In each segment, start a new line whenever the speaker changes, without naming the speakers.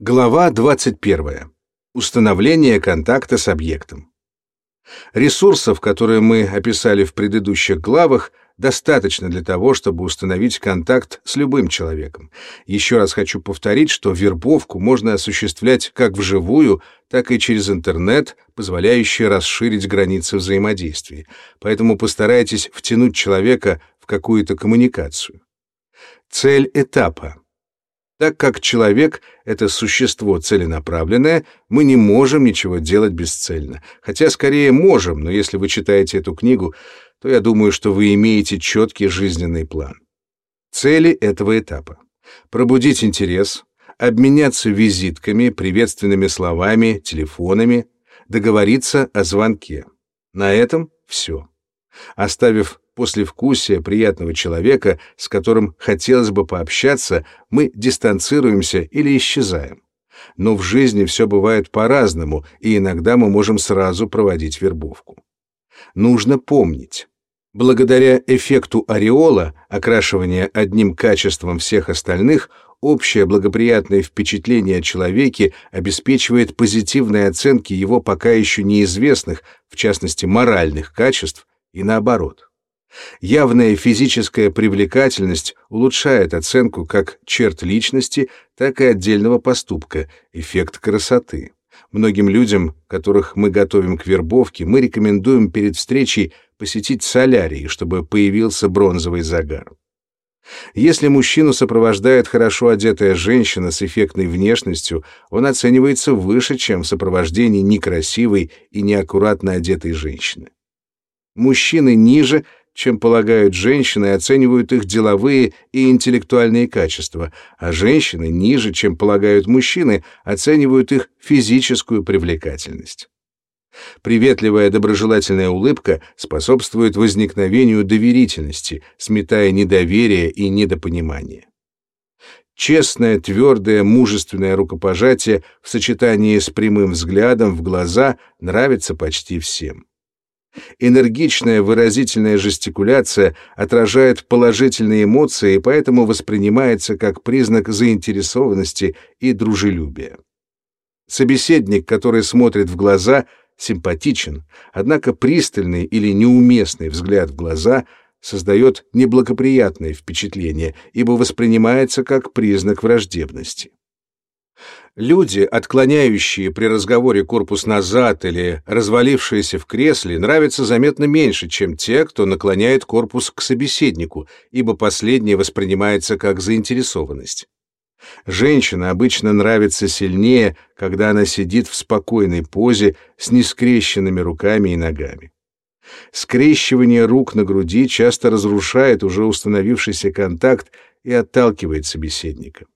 Глава 21. Установление контакта с объектом. Ресурсов, которые мы описали в предыдущих главах, достаточно для того, чтобы установить контакт с любым человеком. Еще раз хочу повторить, что вербовку можно осуществлять как вживую, так и через интернет, позволяющий расширить границы взаимодействия. Поэтому постарайтесь втянуть человека в какую-то коммуникацию. Цель этапа так как человек — это существо целенаправленное, мы не можем ничего делать бесцельно. Хотя, скорее, можем, но если вы читаете эту книгу, то я думаю, что вы имеете четкий жизненный план. Цели этого этапа. Пробудить интерес, обменяться визитками, приветственными словами, телефонами, договориться о звонке. На этом все. Оставив послевкусие приятного человека, с которым хотелось бы пообщаться, мы дистанцируемся или исчезаем. Но в жизни все бывает по-разному, и иногда мы можем сразу проводить вербовку. Нужно помнить. Благодаря эффекту ореола, окрашивания одним качеством всех остальных, общее благоприятное впечатление о человеке обеспечивает позитивные оценки его пока еще неизвестных, в частности моральных качеств, и наоборот. Явная физическая привлекательность улучшает оценку как черт личности, так и отдельного поступка, эффект красоты. Многим людям, которых мы готовим к вербовке, мы рекомендуем перед встречей посетить солярий, чтобы появился бронзовый загар. Если мужчину сопровождает хорошо одетая женщина с эффектной внешностью, он оценивается выше, чем в сопровождении некрасивой и неаккуратно одетой женщины. Мужчины ниже — чем полагают женщины, оценивают их деловые и интеллектуальные качества, а женщины ниже, чем полагают мужчины, оценивают их физическую привлекательность. Приветливая доброжелательная улыбка способствует возникновению доверительности, сметая недоверие и недопонимание. Честное, твердое, мужественное рукопожатие в сочетании с прямым взглядом в глаза нравится почти всем. Энергичная выразительная жестикуляция отражает положительные эмоции и поэтому воспринимается как признак заинтересованности и дружелюбия. Собеседник, который смотрит в глаза, симпатичен, однако пристальный или неуместный взгляд в глаза создает неблагоприятное впечатление, ибо воспринимается как признак враждебности. Люди, отклоняющие при разговоре корпус назад или развалившиеся в кресле, нравятся заметно меньше, чем те, кто наклоняет корпус к собеседнику, ибо последнее воспринимается как заинтересованность. Женщина обычно нравится сильнее, когда она сидит в спокойной позе с нескрещенными руками и ногами. Скрещивание рук на груди часто разрушает уже установившийся контакт и отталкивает собеседника.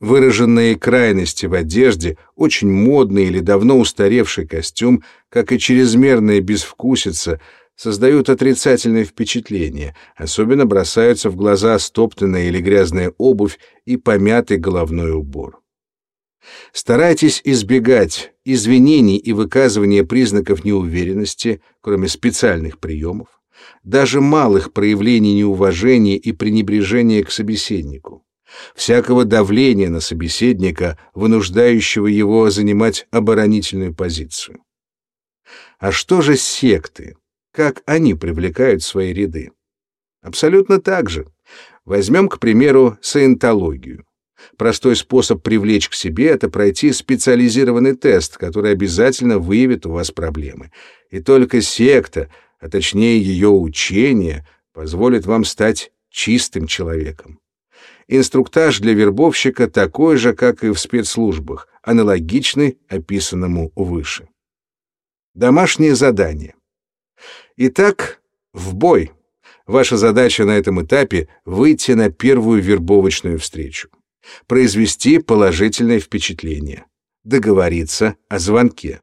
Выраженные крайности в одежде, очень модный или давно устаревший костюм, как и чрезмерная безвкусица, создают отрицательное впечатление, особенно бросаются в глаза стоптанная или грязная обувь и помятый головной убор. Старайтесь избегать извинений и выказывания признаков неуверенности, кроме специальных приемов, даже малых проявлений неуважения и пренебрежения к собеседнику всякого давления на собеседника, вынуждающего его занимать оборонительную позицию. А что же секты? Как они привлекают свои ряды? Абсолютно так же. Возьмем, к примеру, саентологию. Простой способ привлечь к себе — это пройти специализированный тест, который обязательно выявит у вас проблемы. И только секта, а точнее ее учение, позволит вам стать чистым человеком. Инструктаж для вербовщика такой же, как и в спецслужбах, аналогичный описанному выше. Домашнее задание. Итак, в бой. Ваша задача на этом этапе — выйти на первую вербовочную встречу. Произвести положительное впечатление. Договориться о звонке.